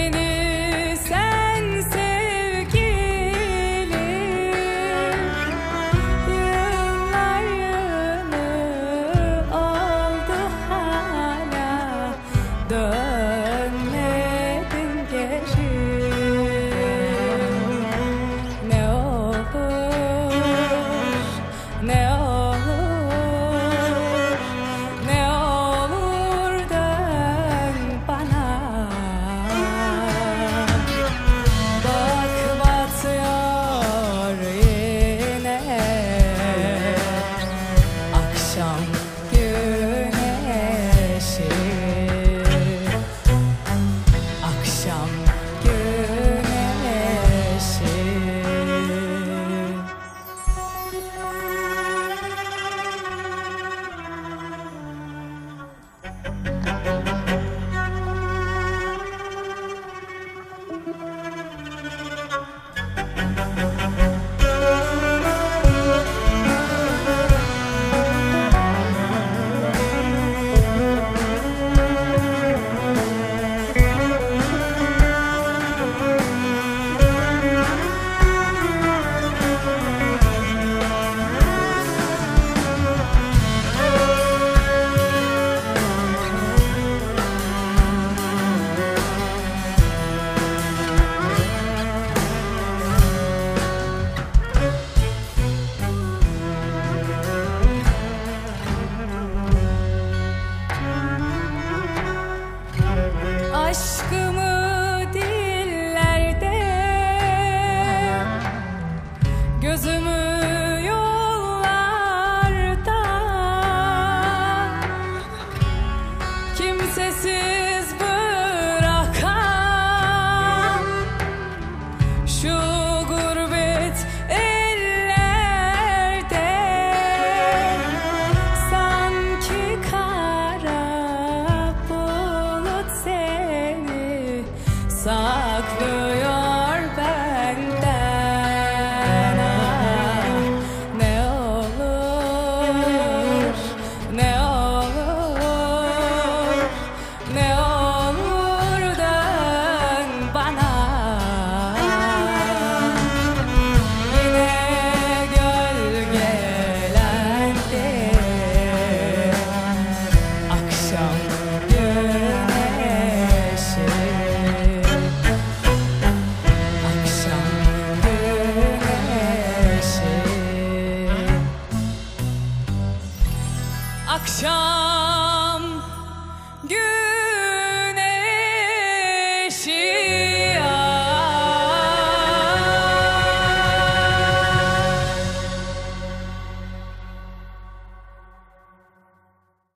Beni saklıyor akşam. Gün